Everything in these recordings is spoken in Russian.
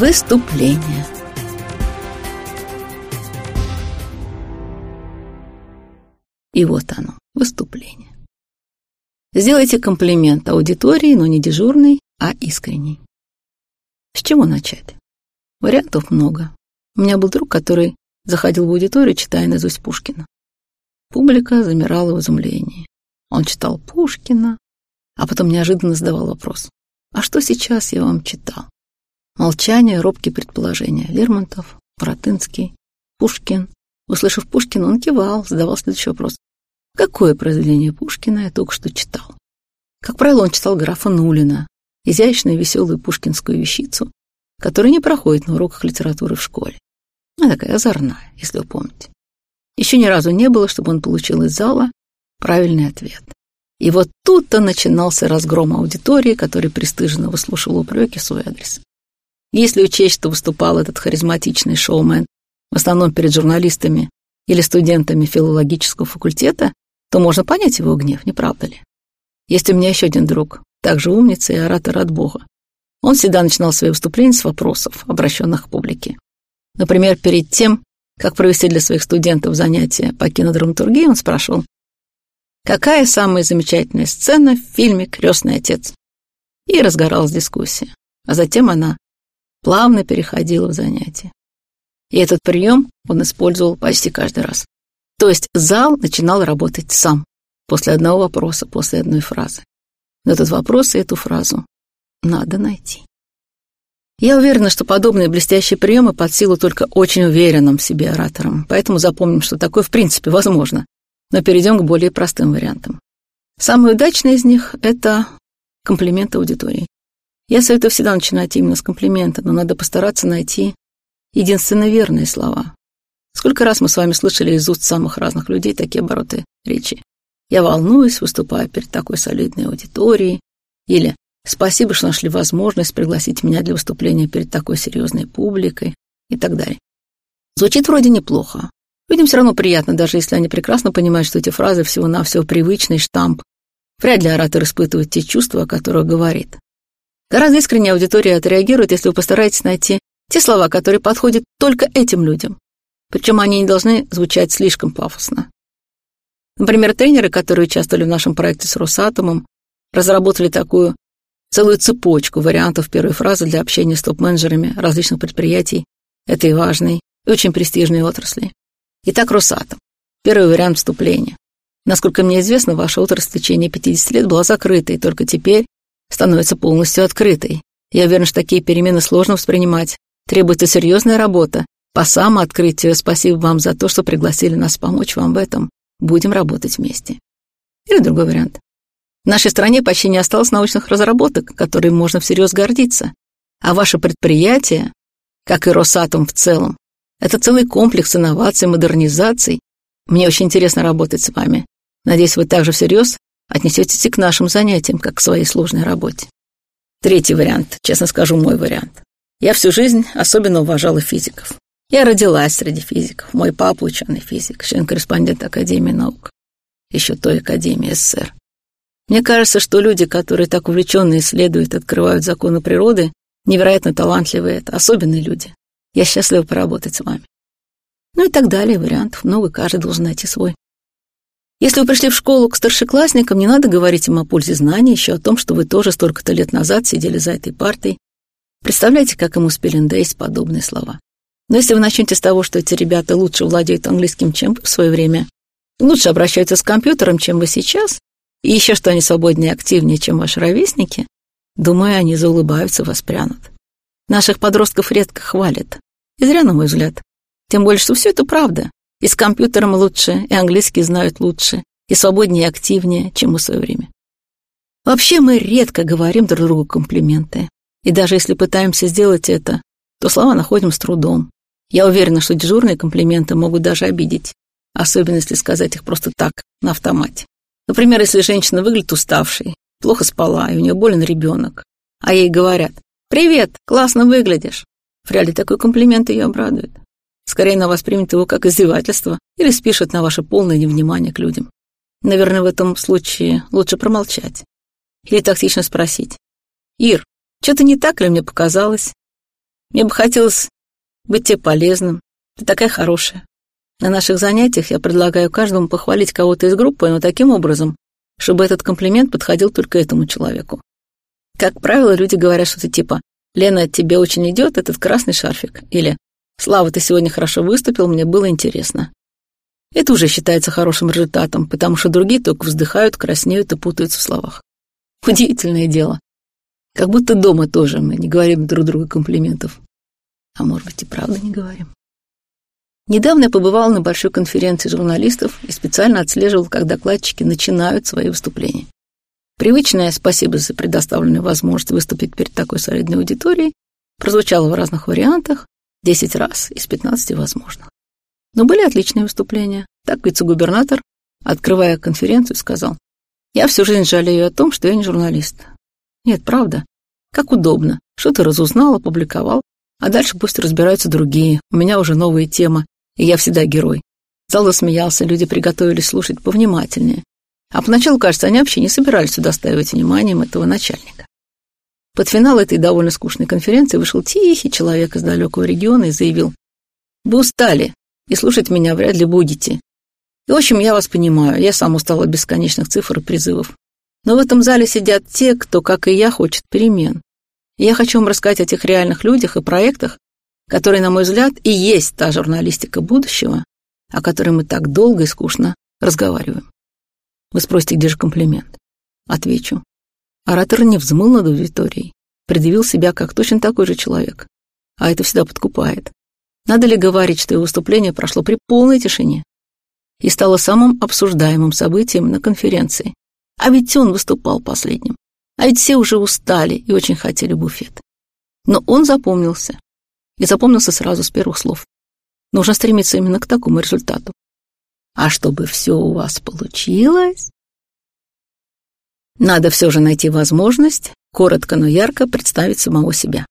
Выступление. И вот оно, выступление. Сделайте комплимент аудитории, но не дежурный, а искренний. С чего начать? Вариантов много. У меня был друг, который заходил в аудиторию, читая наизусть Пушкина. Публика замирала в изумлении. Он читал Пушкина, а потом неожиданно задавал вопрос. «А что сейчас я вам читал?» Молчание, робкие предположения. Лермонтов, Воротынский, Пушкин. Услышав Пушкина, он кивал, задавал следующий вопрос. Какое произведение Пушкина я только что читал? Как правило, он читал графа Нулина, изящную веселую пушкинскую вещицу, которая не проходит на уроках литературы в школе. Она такая озорная, если вы помните. Еще ни разу не было, чтобы он получил из зала правильный ответ. И вот тут-то начинался разгром аудитории, который пристыженно выслушивал упреки в свой адрес. Если учесть, что выступал этот харизматичный шоумен в основном перед журналистами или студентами филологического факультета, то можно понять его гнев, не правда ли? Есть у меня еще один друг, также умница и оратор от Бога. Он всегда начинал свои выступления с вопросов, обращенных к публике. Например, перед тем, как провести для своих студентов занятия по кинодраматургии, он спрашивал, «Какая самая замечательная сцена в фильме «Крестный отец»?» И разгоралась дискуссия. А затем она плавно переходила в занятия. И этот прием он использовал почти каждый раз. То есть зал начинал работать сам, после одного вопроса, после одной фразы. Но этот вопрос и эту фразу надо найти. Я уверена, что подобные блестящие приемы под силу только очень уверенным в себе ораторам, поэтому запомним, что такое в принципе возможно. Но перейдем к более простым вариантам. Самый удачный из них — это комплимент аудитории. Я советую всегда начинать именно с комплимента, но надо постараться найти единственно верные слова. Сколько раз мы с вами слышали из уст самых разных людей такие обороты речи. Я волнуюсь, выступая перед такой солидной аудиторией. Или спасибо, что нашли возможность пригласить меня для выступления перед такой серьезной публикой и так далее. Звучит вроде неплохо. Людям все равно приятно, даже если они прекрасно понимают, что эти фразы всего-навсего привычный штамп. Вряд ли оратор испытывает те чувства, о которых говорит. Гораздо искреннее аудитория отреагирует, если вы постараетесь найти те слова, которые подходят только этим людям. Причем они не должны звучать слишком пафосно. Например, тренеры, которые участвовали в нашем проекте с Росатомом, разработали такую целую цепочку вариантов первой фразы для общения с топ-менеджерами различных предприятий этой важной и очень престижной отрасли. Итак, Росатом. Первый вариант вступления. Насколько мне известно, ваша отрасль в течение 50 лет была закрытой, и только теперь становится полностью открытой. Я уверен, что такие перемены сложно воспринимать, Требуется серьезная работа. По самооткрытию спасибо вам за то, что пригласили нас помочь вам в этом. Будем работать вместе. Или другой вариант. В нашей стране почти не осталось научных разработок, которыми можно всерьез гордиться. А ваше предприятие, как и Росатом в целом, это целый комплекс инноваций, модернизаций. Мне очень интересно работать с вами. Надеюсь, вы также всерьез отнесетесь и к нашим занятиям, как к своей сложной работе. Третий вариант, честно скажу, мой вариант. Я всю жизнь особенно уважала физиков. Я родилась среди физиков. Мой папа ученый физик, член-корреспондент Академии наук. Еще той Академии СССР. Мне кажется, что люди, которые так увлеченно исследуют, открывают законы природы, невероятно талантливые, это особенные люди. Я счастлива поработать с вами. Ну и так далее, вариантов много, каждый должен найти свой. Если вы пришли в школу к старшеклассникам, не надо говорить им о пользе знаний, еще о том, что вы тоже столько-то лет назад сидели за этой партой Представляете, как им успели надоесть подобные слова. Но если вы начнете с того, что эти ребята лучше владеют английским, чем в свое время, лучше обращаются с компьютером, чем вы сейчас, и еще что они свободнее и активнее, чем ваши ровесники, думаю, они заулыбаются, воспрянут. Наших подростков редко хвалят. И зря, на мой взгляд. Тем более, что все это правда. И с компьютером лучше, и английский знают лучше, и свободнее и активнее, чем в свое время. Вообще мы редко говорим друг другу комплименты. И даже если пытаемся сделать это, то слова находим с трудом. Я уверена, что дежурные комплименты могут даже обидеть, особенно если сказать их просто так, на автомате. Например, если женщина выглядит уставшей, плохо спала, и у нее болен ребенок, а ей говорят «Привет, классно выглядишь». Вряд ли такой комплимент ее обрадует. Скорее, она воспримет его как издевательство или спишет на ваше полное невнимание к людям. Наверное, в этом случае лучше промолчать. Или тактично спросить. «Ир, что-то не так ли мне показалось? Мне бы хотелось быть тебе полезным. Ты такая хорошая. На наших занятиях я предлагаю каждому похвалить кого-то из группы, но таким образом, чтобы этот комплимент подходил только этому человеку. Как правило, люди говорят что-то типа «Лена, тебе очень идет этот красный шарфик» или «Слава, ты сегодня хорошо выступил, мне было интересно». Это уже считается хорошим результатом, потому что другие только вздыхают, краснеют и путаются в словах. Удивительное дело. Как будто дома тоже мы не говорим друг другу комплиментов. А может быть и правда не говорим. Недавно я побывал на большой конференции журналистов и специально отслеживал, как докладчики начинают свои выступления. Привычное «спасибо за предоставленную возможность выступить перед такой солидной аудиторией» прозвучало в разных вариантах, 10 раз из 15 возможных. Но были отличные выступления. Так вице-губернатор, открывая конференцию, сказал, «Я всю жизнь жалею о том, что я не журналист. Нет, правда. Как удобно. Что ты разузнал, опубликовал, а дальше пусть разбираются другие. У меня уже новые темы, и я всегда герой. Зал засмеялся, люди приготовились слушать повнимательнее. А поначалу, кажется, они вообще не собирались удостаивать вниманием этого начальника. Под финал этой довольно скучной конференции вышел тихий человек из далекого региона и заявил, «Вы устали, и слушать меня вряд ли будете. И, в общем, я вас понимаю, я сам устал от бесконечных цифр и призывов. Но в этом зале сидят те, кто, как и я, хочет перемен. И я хочу вам рассказать о тех реальных людях и проектах, которые, на мой взгляд, и есть та журналистика будущего, о которой мы так долго и скучно разговариваем. Вы спросите, где же комплимент? Отвечу. Оратор не взмыл над аудиторией, предъявил себя как точно такой же человек. А это всегда подкупает. Надо ли говорить, что его выступление прошло при полной тишине и стало самым обсуждаемым событием на конференции? А ведь он выступал последним. А ведь все уже устали и очень хотели буфет. Но он запомнился. И запомнился сразу с первых слов. Нужно стремиться именно к такому результату. А чтобы все у вас получилось, надо все же найти возможность коротко, но ярко представить самого себя.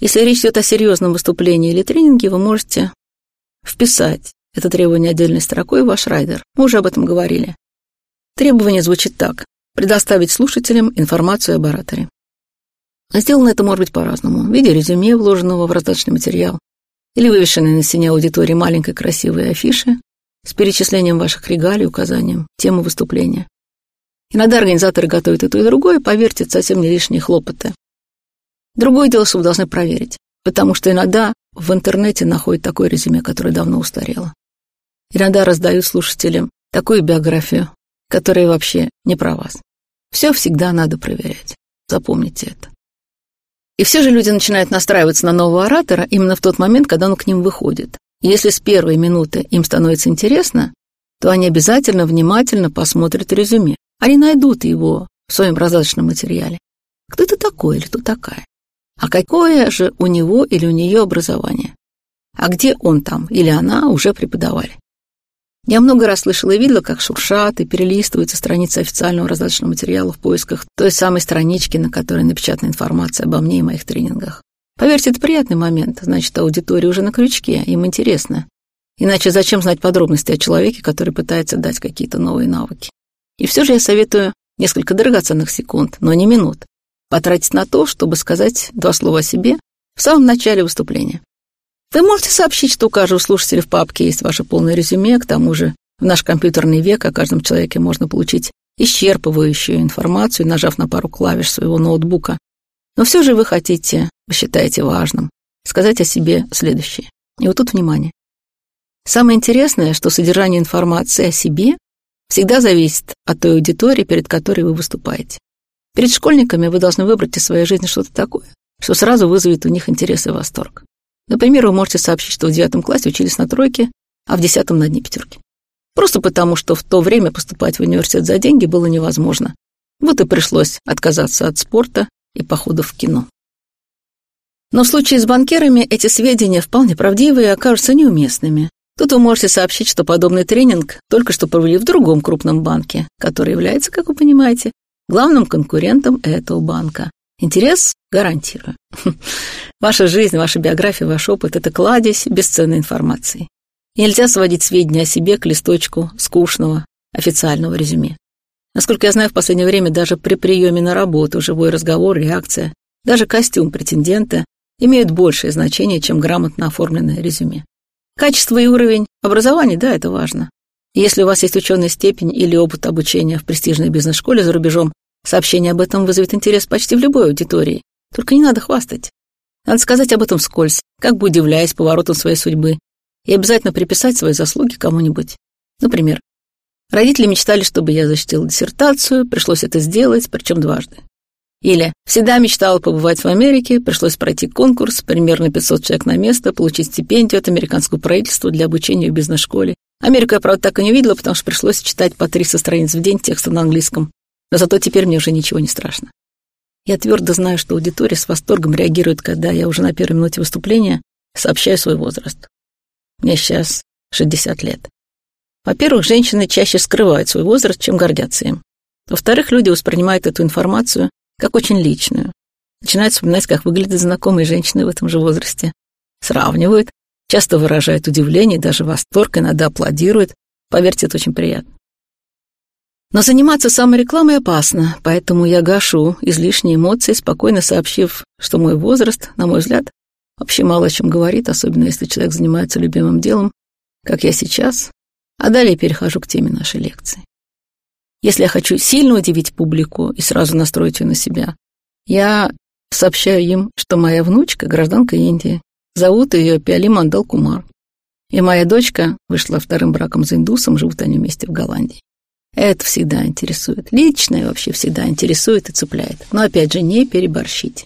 Если речь идет о серьезном выступлении или тренинге, вы можете вписать это требование отдельной строкой в ваш райдер. Мы уже об этом говорили. Требование звучит так. Предоставить слушателям информацию об ораторе. Сделано это может быть по-разному. В виде резюме, вложенного в раздаточный материал, или вывешенной на стене аудитории маленькой красивой афиши с перечислением ваших регалий, указанием темы выступления. Иногда организаторы готовят и то, и другое, поверьте, совсем не лишние хлопоты. Другое дело, что вы должны проверить, потому что иногда в интернете находят такое резюме, которое давно устарело. Иногда раздают слушателям такую биографию, которая вообще не про вас. Все всегда надо проверять. Запомните это. И все же люди начинают настраиваться на нового оратора именно в тот момент, когда он к ним выходит. И если с первой минуты им становится интересно, то они обязательно внимательно посмотрят резюме. Они найдут его в своем раздаточном материале. Кто это такой или кто такая? А какое же у него или у нее образование? А где он там или она уже преподавали? Я много раз слышала и видела, как шуршат и перелистываются страницы официального раздаточного материала в поисках той самой странички, на которой напечатана информация обо мне и моих тренингах. Поверьте, это приятный момент, значит, аудитория уже на крючке, им интересно. Иначе зачем знать подробности о человеке, который пытается дать какие-то новые навыки? И все же я советую несколько драгоценных секунд, но не минут, потратить на то, чтобы сказать два слова о себе в самом начале выступления. Вы можете сообщить, что у каждого слушателя в папке есть ваше полное резюме, к тому же в наш компьютерный век о каждом человеке можно получить исчерпывающую информацию, нажав на пару клавиш своего ноутбука. Но все же вы хотите, вы считаете важным, сказать о себе следующее. И вот тут внимание. Самое интересное, что содержание информации о себе всегда зависит от той аудитории, перед которой вы выступаете. Перед школьниками вы должны выбрать из своей жизни что-то такое, что сразу вызовет у них интерес и восторг. Например, вы можете сообщить, что в девятом классе учились на тройке, а в десятом на одни пятерки. Просто потому, что в то время поступать в университет за деньги было невозможно. Вот и пришлось отказаться от спорта и походов в кино. Но в случае с банкирами эти сведения вполне правдивые окажутся неуместными. Тут вы можете сообщить, что подобный тренинг только что провели в другом крупном банке, который является, как вы понимаете, главным конкурентом этого банка. Интерес гарантирую. Ваша жизнь, ваша биография, ваш опыт — это кладезь бесценной информации. нельзя сводить сведения о себе к листочку скучного официального резюме. Насколько я знаю, в последнее время даже при приеме на работу, живой разговор, реакция, даже костюм претендента имеют большее значение, чем грамотно оформленное резюме. Качество и уровень образования, да, это важно. Если у вас есть ученая степень или опыт обучения в престижной бизнес-школе за рубежом, сообщение об этом вызовет интерес почти в любой аудитории. Только не надо хвастать. Надо сказать об этом вскользь, как бы удивляясь поворотам своей судьбы, и обязательно приписать свои заслуги кому-нибудь. Например, родители мечтали, чтобы я защитил диссертацию, пришлось это сделать, причем дважды. Или всегда мечтала побывать в Америке, пришлось пройти конкурс, примерно 500 человек на место, получить стипендию от американского правительства для обучения в бизнес-школе. Америку я, правда, так и не увидела, потому что пришлось читать по 300 страниц в день текста на английском. Но зато теперь мне уже ничего не страшно. Я твердо знаю, что аудитория с восторгом реагирует, когда я уже на первой минуте выступления сообщаю свой возраст. Мне сейчас 60 лет. Во-первых, женщины чаще скрывают свой возраст, чем гордятся им. Во-вторых, люди воспринимают эту информацию как очень личную. Начинают вспоминать, как выглядят знакомые женщины в этом же возрасте. Сравнивают, часто выражают удивление, даже восторг, иногда аплодируют. Поверьте, это очень приятно. Но заниматься саморекламой опасно, поэтому я гашу излишние эмоции, спокойно сообщив, что мой возраст, на мой взгляд, вообще мало о чем говорит, особенно если человек занимается любимым делом, как я сейчас, а далее перехожу к теме нашей лекции. Если я хочу сильно удивить публику и сразу настроить ее на себя, я сообщаю им, что моя внучка — гражданка Индии, зовут ее Пиали Мандал Кумар, и моя дочка вышла вторым браком за индусом, живут они вместе в Голландии. Это всегда интересует. Личное вообще всегда интересует и цепляет. Но опять же, не переборщить.